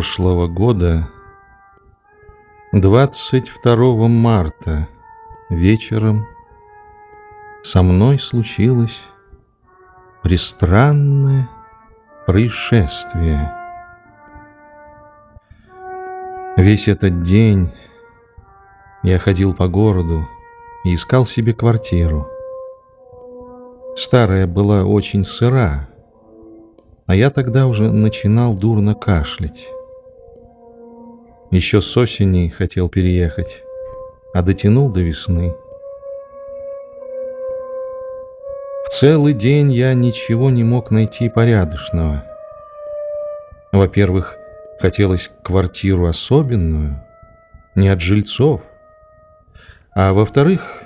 прошлого года, 22 марта, вечером, со мной случилось пристранное происшествие. Весь этот день я ходил по городу и искал себе квартиру. Старая была очень сыра, а я тогда уже начинал дурно кашлять. Еще с осени хотел переехать, а дотянул до весны. В целый день я ничего не мог найти порядочного. Во-первых, хотелось квартиру особенную, не от жильцов, а во-вторых,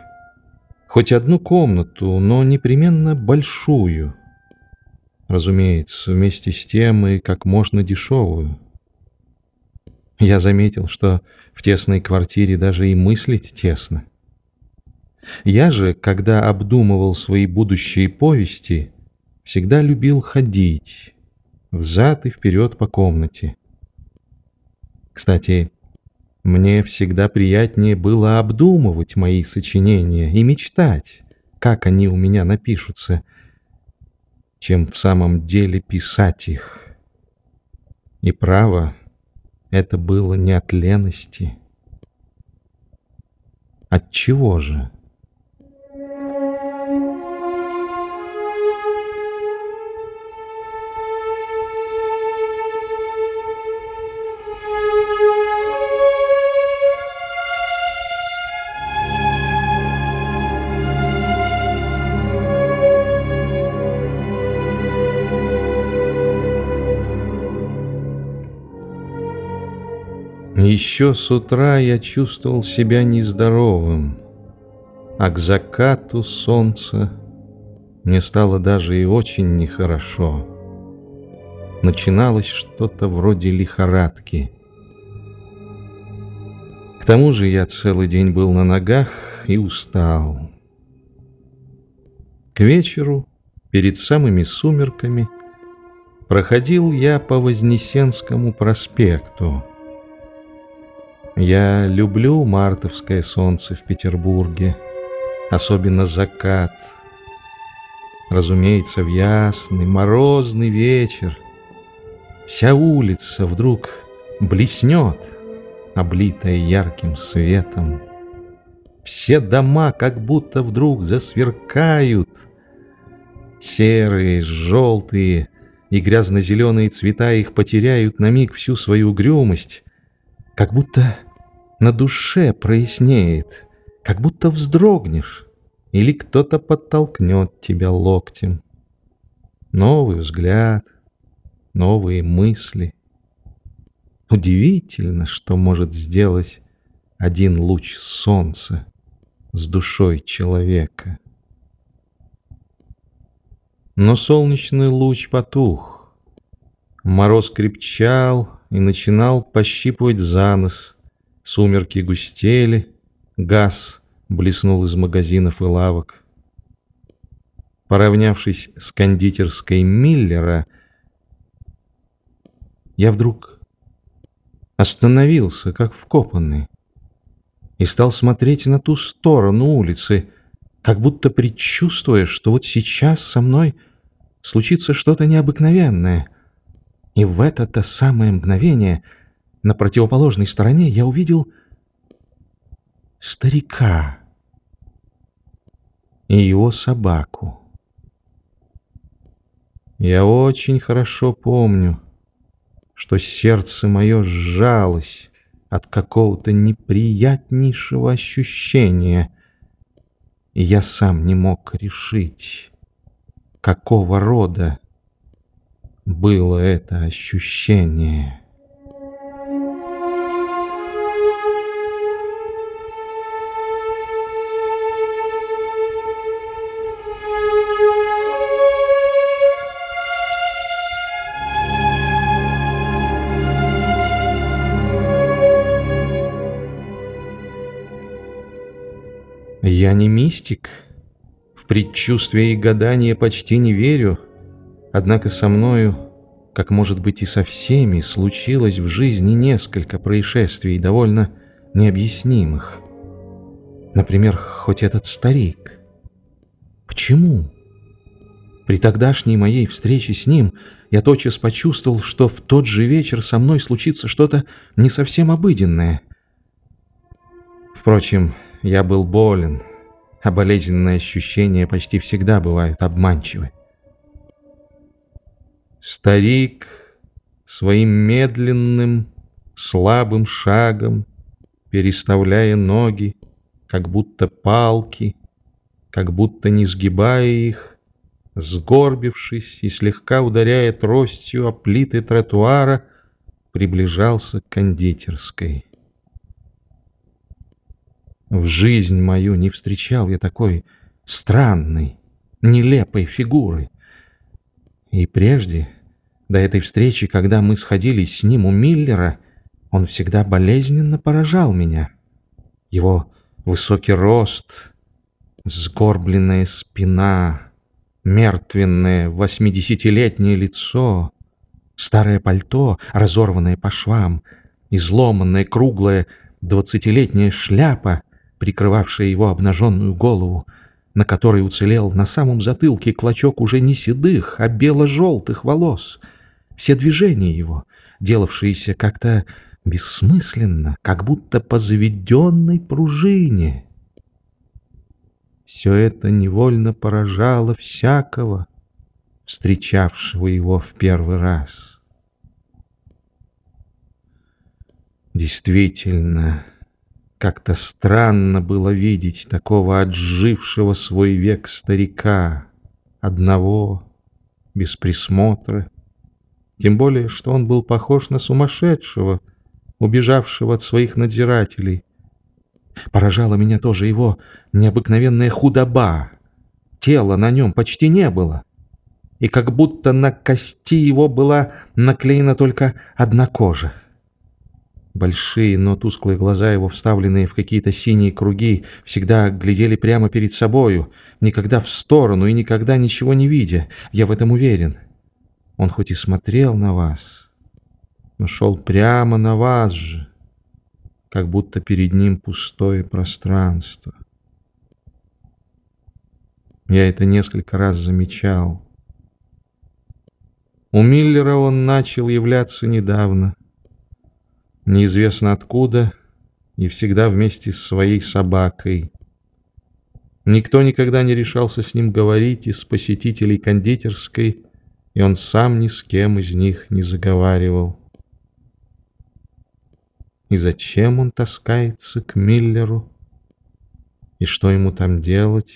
хоть одну комнату, но непременно большую – Разумеется, вместе с тем и как можно дешевую. Я заметил, что в тесной квартире даже и мыслить тесно. Я же, когда обдумывал свои будущие повести, всегда любил ходить взад и вперед по комнате. Кстати, мне всегда приятнее было обдумывать мои сочинения и мечтать, как они у меня напишутся — чем в самом деле писать их. И право, это было не от лености. От чего же? Еще с утра я чувствовал себя нездоровым, а к закату солнца мне стало даже и очень нехорошо. Начиналось что-то вроде лихорадки. К тому же я целый день был на ногах и устал. К вечеру, перед самыми сумерками, проходил я по Вознесенскому проспекту — я люблю мартовское солнце в Петербурге, особенно закат. Разумеется, в ясный, морозный вечер вся улица вдруг блеснет, облитая ярким светом. Все дома как будто вдруг засверкают. Серые, желтые и грязно-зеленые цвета их потеряют на миг всю свою угрюмость, как будто на душе прояснеет, как будто вздрогнешь, или кто-то подтолкнет тебя локтем. Новый взгляд, новые мысли. Удивительно, что может сделать один луч солнца с душой человека. Но солнечный луч потух. Мороз крепчал и начинал пощипывать за нос, Сумерки густели, газ блеснул из магазинов и лавок. Поравнявшись с кондитерской Миллера, я вдруг остановился, как вкопанный, и стал смотреть на ту сторону улицы, как будто предчувствуя, что вот сейчас со мной случится что-то необыкновенное. И в это-то самое мгновение — на противоположной стороне я увидел старика и его собаку. Я очень хорошо помню, что сердце мое сжалось от какого-то неприятнейшего ощущения, и я сам не мог решить, какого рода было это ощущение. Я не мистик. В предчувствие и гадание почти не верю. Однако со мною как, может быть, и со всеми, случилось в жизни несколько происшествий, довольно необъяснимых. Например, хоть этот старик. Почему? При тогдашней моей встрече с ним я тотчас почувствовал, что в тот же вечер со мной случится что-то не совсем обыденное. Впрочем, я был болен, а болезненные ощущения почти всегда бывают обманчивы. Старик своим медленным, слабым шагом, переставляя ноги, как будто палки, как будто не сгибая их, сгорбившись и слегка ударяя тростью о плиты тротуара, приближался к кондитерской. В жизнь мою не встречал я такой странной, нелепой фигуры. И прежде, до этой встречи, когда мы сходились с ним у Миллера, он всегда болезненно поражал меня. Его высокий рост, сгорбленная спина, мертвенное восьмидесятилетнее лицо, старое пальто, разорванное по швам, изломанная круглая двадцатилетняя шляпа, прикрывавшая его обнаженную голову, на которой уцелел на самом затылке клочок уже не седых, а бело-желтых волос. Все движения его, делавшиеся как-то бессмысленно, как будто по заведенной пружине. Все это невольно поражало всякого, встречавшего его в первый раз. Действительно, как-то странно было видеть такого отжившего свой век старика, одного, без присмотра, тем более, что он был похож на сумасшедшего, убежавшего от своих надзирателей. Поражала меня тоже его необыкновенная худоба. Тела на нем почти не было. И как будто на кости его была наклеена только одна кожа. Большие, но тусклые глаза его, вставленные в какие-то синие круги, всегда глядели прямо перед собою, никогда в сторону и никогда ничего не видя. Я в этом уверен. Он хоть и смотрел на вас, но шел прямо на вас же, как будто перед ним пустое пространство. Я это несколько раз замечал. У Миллера он начал являться недавно — неизвестно откуда и всегда вместе с своей собакой. Никто никогда не решался с ним говорить из посетителей кондитерской, и он сам ни с кем из них не заговаривал. И зачем он таскается к Миллеру? И что ему там делать?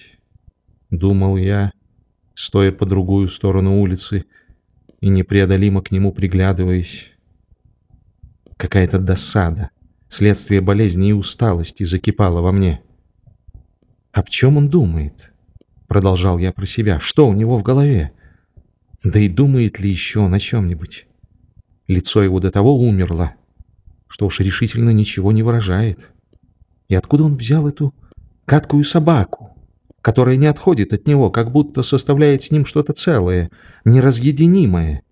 Думал я, стоя по другую сторону улицы и непреодолимо к нему приглядываясь. Какая-то досада, следствие болезни и усталости закипало во мне. «Об чем он думает?» Продолжал я про себя. «Что у него в голове? Да и думает ли еще на чем-нибудь?» Лицо его до того умерло, что уж решительно ничего не выражает. И откуда он взял эту гадкую собаку, которая не отходит от него, как будто составляет с ним что-то целое, неразъединимое?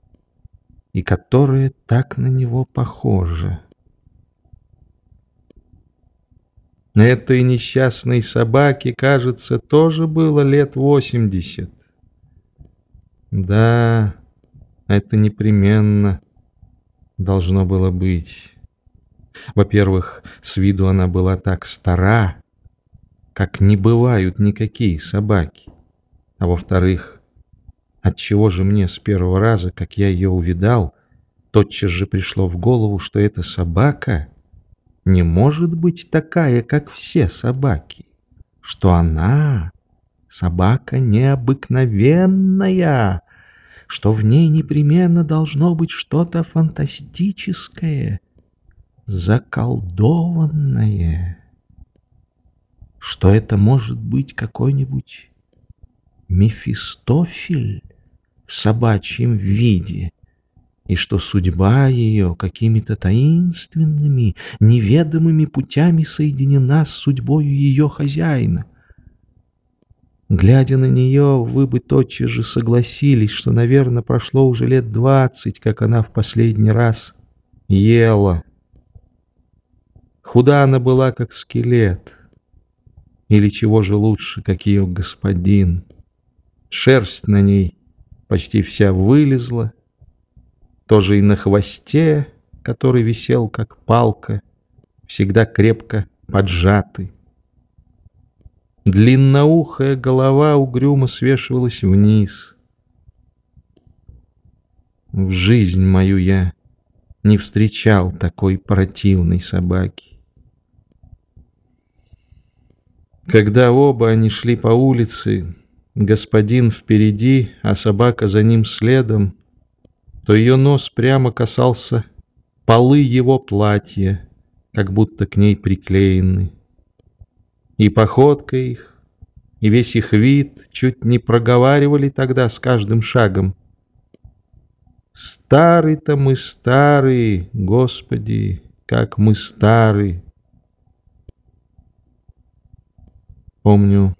и которая так на него похожа. Этой несчастной собаке, кажется, тоже было лет восемьдесят. Да, это непременно должно было быть. Во-первых, с виду она была так стара, как не бывают никакие собаки. А во-вторых, Отчего же мне с первого раза, как я ее увидал, тотчас же пришло в голову, что эта собака не может быть такая, как все собаки, что она собака необыкновенная, что в ней непременно должно быть что-то фантастическое, заколдованное, что это может быть какой-нибудь Мефистофель, в собачьем виде, и что судьба ее какими-то таинственными, неведомыми путями соединена с судьбою ее хозяина. Глядя на нее, вы бы тотчас же согласились, что, наверное, прошло уже лет двадцать, как она в последний раз ела. Худа она была, как скелет. Или чего же лучше, как ее господин. Шерсть на ней почти вся вылезла, тоже и на хвосте, который висел, как палка, всегда крепко поджатый. Длинноухая голова угрюмо свешивалась вниз. В жизнь мою я не встречал такой противной собаки. Когда оба они шли по улице, господин впереди, а собака за ним следом, то ее нос прямо касался полы его платья, как будто к ней приклеены. И походка их, и весь их вид чуть не проговаривали тогда с каждым шагом. Старый-то мы старый, Господи, как мы старый. Помню,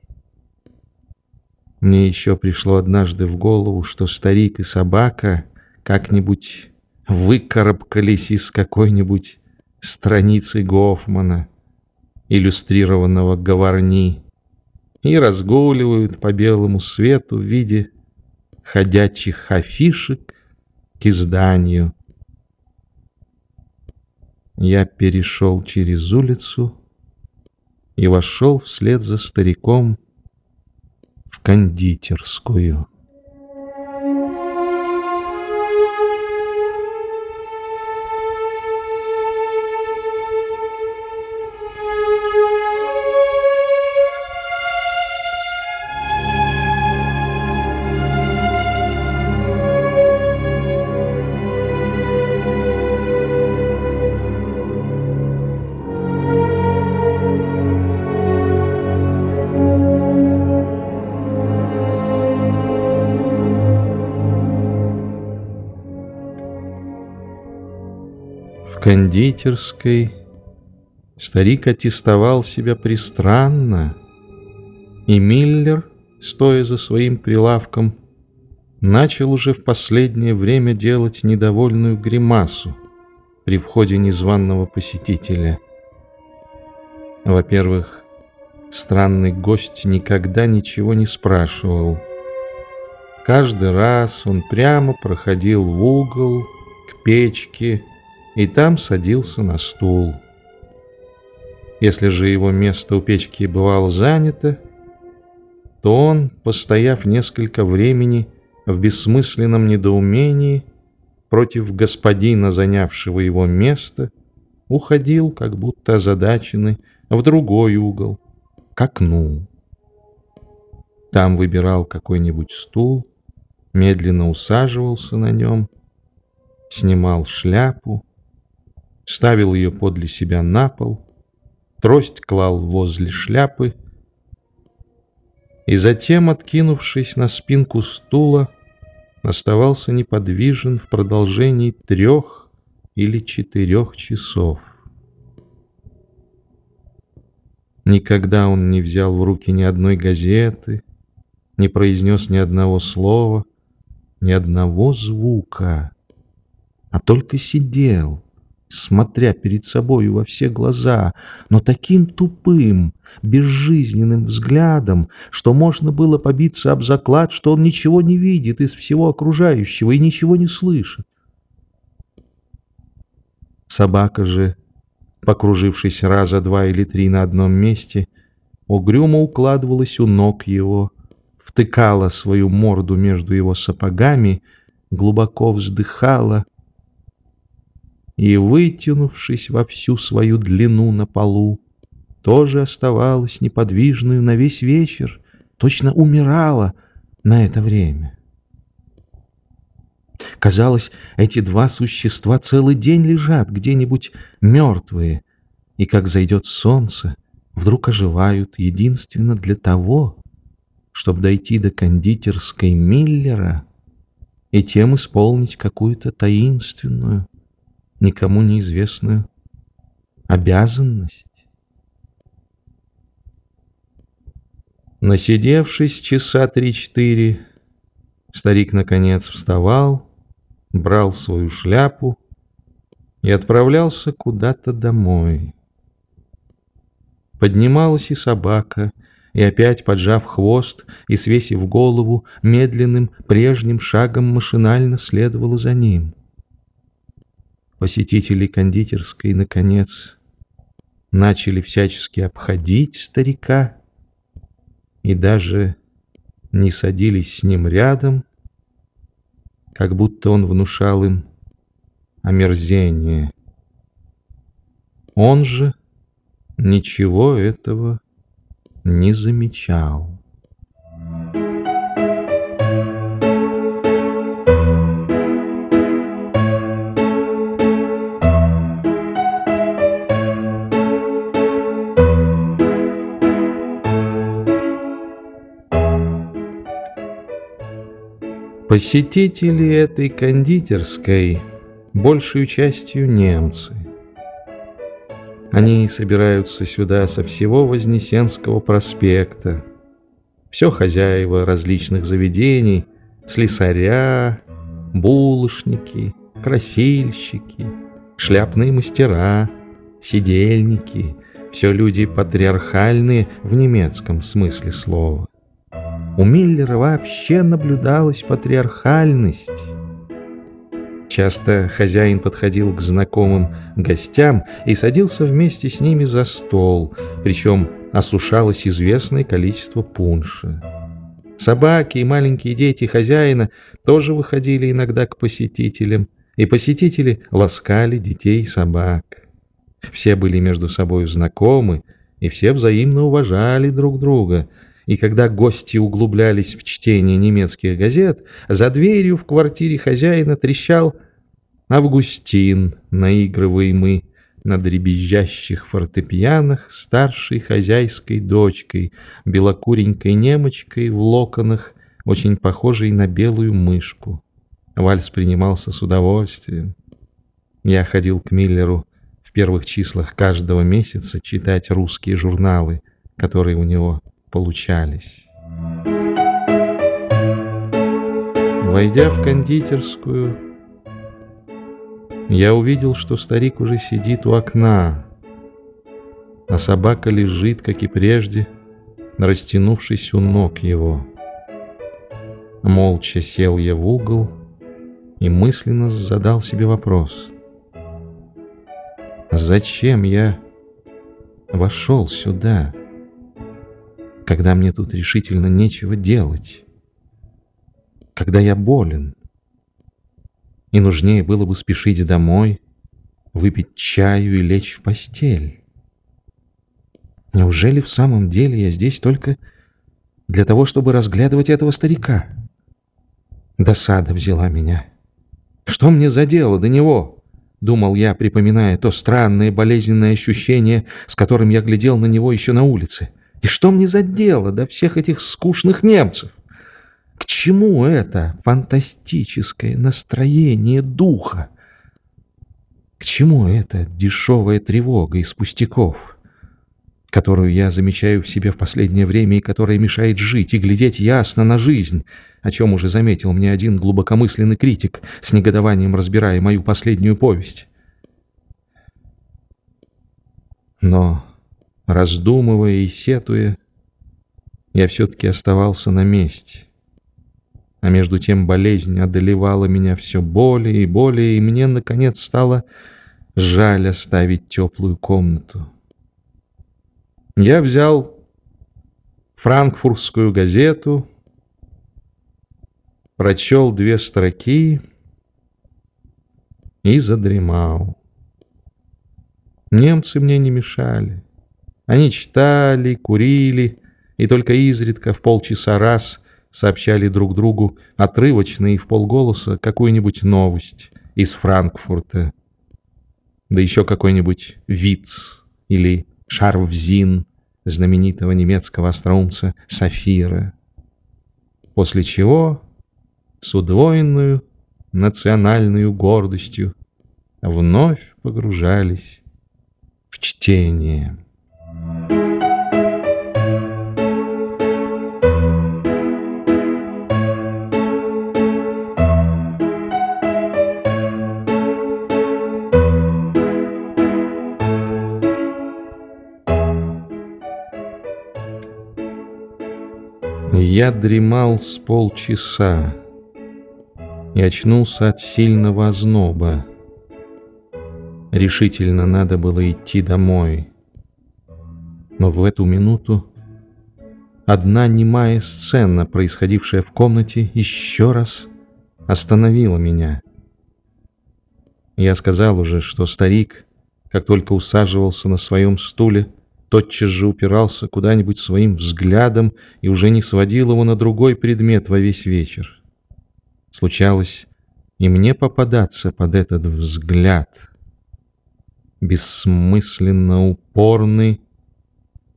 мне еще пришло однажды в голову, что старик и собака как-нибудь выкарабкались из какой-нибудь страницы Гофмана — иллюстрированного говорни, и разгуливают по белому свету в виде ходячих афишек к изданию. Я перешел через улицу и вошел вслед за стариком в кондитерскую. Кондитерской старик аттестовал себя пристранно, и Миллер, стоя за своим прилавком, начал уже в последнее время делать недовольную гримасу при входе незваного посетителя. Во-первых, странный гость никогда ничего не спрашивал. Каждый раз он прямо проходил в угол, к печке, и там садился на стул. Если же его место у печки бывало занято, то он, постояв несколько времени в бессмысленном недоумении против господина, занявшего его место, уходил, как будто озадаченный, в другой угол, к окну. Там выбирал какой-нибудь стул, медленно усаживался на нем, снимал шляпу ставил ее подле себя на пол, трость клал возле шляпы и затем, откинувшись на спинку стула, оставался неподвижен в продолжении трех или четырех часов. Никогда он не взял в руки ни одной газеты, не произнес ни одного слова, ни одного звука, а только сидел — смотря перед собою во все глаза, но таким тупым, безжизненным взглядом, что можно было побиться об заклад, что он ничего не видит из всего окружающего и ничего не слышит. Собака же, покружившись раза два или три на одном месте, угрюмо укладывалась у ног его, втыкала свою морду между его сапогами, глубоко вздыхала — и, вытянувшись во всю свою длину на полу, тоже оставалась неподвижной на весь вечер, точно умирала на это время. Казалось, эти два существа целый день лежат где-нибудь мертвые, и, как зайдет солнце, вдруг оживают единственно для того, чтобы дойти до кондитерской Миллера и тем исполнить какую-то таинственную, никому неизвестную обязанность. Насидевшись часа три-четыре, старик, наконец, вставал, брал свою шляпу и отправлялся куда-то домой. Поднималась и собака, и опять, поджав хвост и свесив голову, медленным прежним шагом машинально следовала за ним. Посетители кондитерской, наконец, начали всячески обходить старика и даже не садились с ним рядом, как будто он внушал им омерзение. Он же ничего этого не замечал. Посетители этой кондитерской большую частью немцы. Они собираются сюда со всего Вознесенского проспекта. Все хозяева различных заведений, слесаря, булочники, красильщики, шляпные мастера, сидельники. Все люди патриархальные в немецком смысле слова. У Миллера вообще наблюдалась патриархальность. Часто хозяин подходил к знакомым гостям и садился вместе с ними за стол, причем осушалось известное количество пунша. Собаки и маленькие дети хозяина тоже выходили иногда к посетителям, и посетители ласкали детей и собак. Все были между собой знакомы, и все взаимно уважали друг друга – и когда гости углублялись в чтение немецких газет, за дверью в квартире хозяина трещал Августин, наигрываемый на дребезжащих фортепианах старшей хозяйской дочкой, белокуренькой немочкой в локонах, очень похожей на белую мышку. Вальс принимался с удовольствием. Я ходил к Миллеру в первых числах каждого месяца читать русские журналы, которые у него получались. Войдя в кондитерскую, я увидел, что старик уже сидит у окна, а собака лежит, как и прежде, растянувшись у ног его. Молча сел я в угол и мысленно задал себе вопрос. Зачем я вошел сюда? — когда мне тут решительно нечего делать, когда я болен, и нужнее было бы спешить домой, выпить чаю и лечь в постель. Неужели в самом деле я здесь только для того, чтобы разглядывать этого старика? Досада взяла меня. Что мне за дело до него? Думал я, припоминая то странное болезненное ощущение, с которым я глядел на него еще на улице. И что мне за дело до всех этих скучных немцев? К чему это фантастическое настроение духа? К чему эта дешевая тревога из пустяков, которую я замечаю в себе в последнее время и которая мешает жить и глядеть ясно на жизнь, о чем уже заметил мне один глубокомысленный критик, с негодованием разбирая мою последнюю повесть? Но Раздумывая и сетуя, я все-таки оставался на месте. А между тем болезнь одолевала меня все более и более, и мне, наконец, стало жаль оставить теплую комнату. Я взял франкфуртскую газету, прочел две строки и задремал. Немцы мне не мешали. Они читали, курили и только изредка в полчаса раз сообщали друг другу отрывочно и в полголоса какую-нибудь новость из Франкфурта. Да еще какой-нибудь Виц или Шарвзин знаменитого немецкого остроумца Сафира. После чего с удвоенную национальной гордостью вновь погружались в чтение. Я дремал с полчаса и очнулся от сильного озноба. Решительно надо было идти домой. Но в эту минуту одна немая сцена, происходившая в комнате, еще раз остановила меня. Я сказал уже, что старик, как только усаживался на своем стуле, тотчас же упирался куда-нибудь своим взглядом и уже не сводил его на другой предмет во весь вечер. Случалось и мне попадаться под этот взгляд, бессмысленно упорный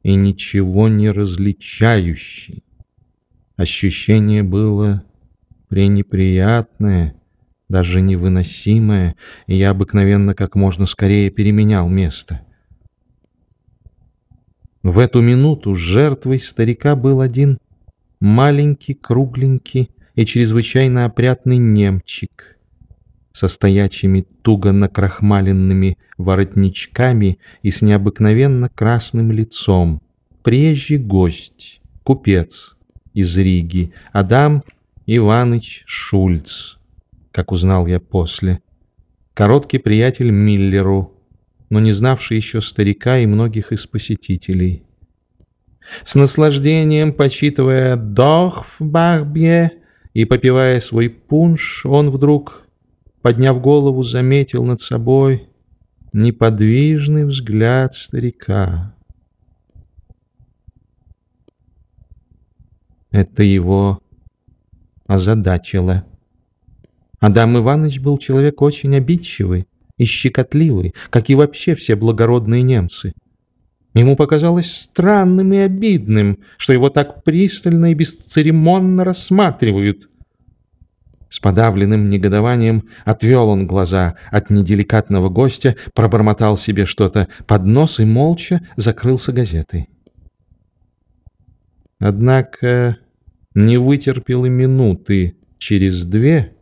и ничего не различающий. Ощущение было пренеприятное, даже невыносимое, и я обыкновенно как можно скорее переменял место. В эту минуту жертвой старика был один маленький, кругленький, и чрезвычайно опрятный немчик со стоячими туго накрахмаленными воротничками и с необыкновенно красным лицом. Приезжий гость, купец из Риги, Адам Иваныч Шульц, как узнал я после. Короткий приятель Миллеру, но не знавший еще старика и многих из посетителей. С наслаждением, почитывая «Дох в Барбье», и, попивая свой пунш, он вдруг, подняв голову, заметил над собой неподвижный взгляд старика. Это его озадачило. Адам Иванович был человек очень обидчивый и щекотливый, как и вообще все благородные немцы — Ему показалось странным и обидным, что его так пристально и бесцеремонно рассматривают. С подавленным негодованием отвел он глаза от неделикатного гостя, пробормотал себе что-то под нос и молча закрылся газетой. Однако не вытерпел и минуты. Через две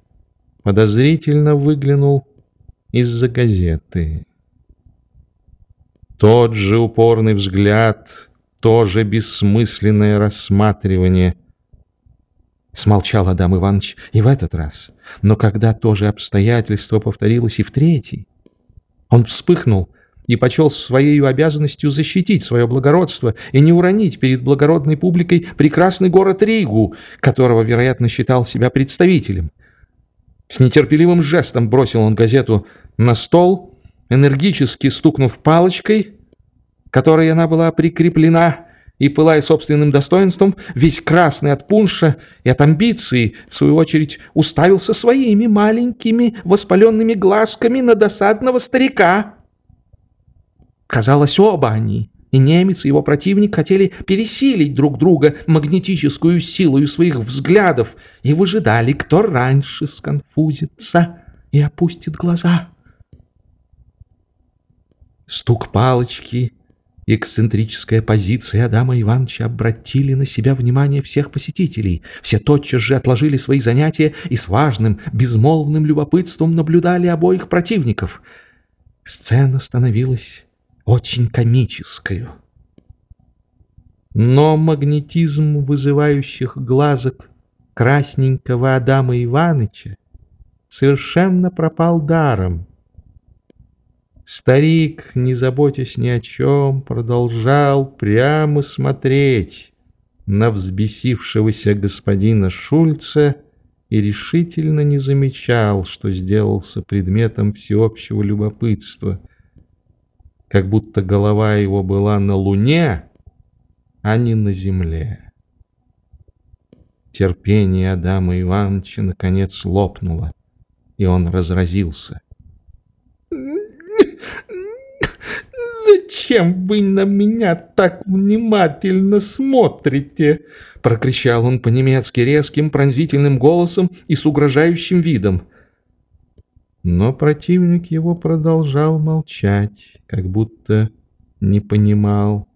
подозрительно выглянул из-за газеты. Тот же упорный взгляд, тоже бессмысленное рассматривание. Смолчал Адам Иванович и в этот раз. Но когда то же обстоятельство повторилось и в третий, он вспыхнул и почел своей обязанностью защитить свое благородство и не уронить перед благородной публикой прекрасный город Ригу, которого, вероятно, считал себя представителем. С нетерпеливым жестом бросил он газету на стол энергически стукнув палочкой, которой она была прикреплена, и, пылая собственным достоинством, весь красный от пунша и от амбиции, в свою очередь, уставился своими маленькими воспаленными глазками на досадного старика. Казалось, оба они, и немец, и его противник, хотели пересилить друг друга магнетическую силою своих взглядов и выжидали, кто раньше сконфузится и опустит глаза. Стук палочки, эксцентрическая позиция Адама Ивановича обратили на себя внимание всех посетителей. Все тотчас же отложили свои занятия и с важным, безмолвным любопытством наблюдали обоих противников. Сцена становилась очень комической. Но магнетизм вызывающих глазок красненького Адама Ивановича совершенно пропал даром. Старик, не заботясь ни о чем, продолжал прямо смотреть на взбесившегося господина Шульца и решительно не замечал, что сделался предметом всеобщего любопытства, как будто голова его была на луне, а не на земле. Терпение Адама Ивановича наконец лопнуло, и он разразился. «Зачем вы на меня так внимательно смотрите?» — прокричал он по-немецки резким пронзительным голосом и с угрожающим видом. Но противник его продолжал молчать, как будто не понимал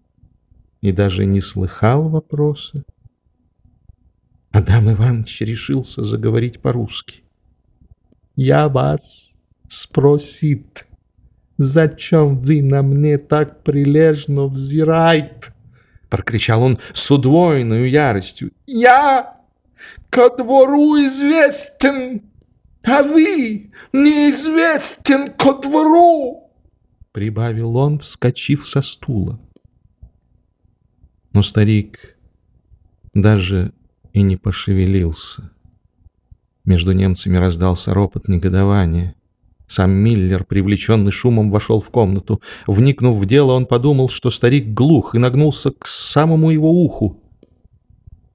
и даже не слыхал вопроса. Адам Иванович решился заговорить по-русски. «Я вас спросит». Зачем вы на мне так прилежно взираете? прокричал он с удвоенной яростью. «Я ко двору известен, а вы неизвестен ко двору!» Прибавил он, вскочив со стула. Но старик даже и не пошевелился. Между немцами раздался ропот негодования. Сам Миллер, привлеченный шумом, вошел в комнату. Вникнув в дело, он подумал, что старик глух, и нагнулся к самому его уху.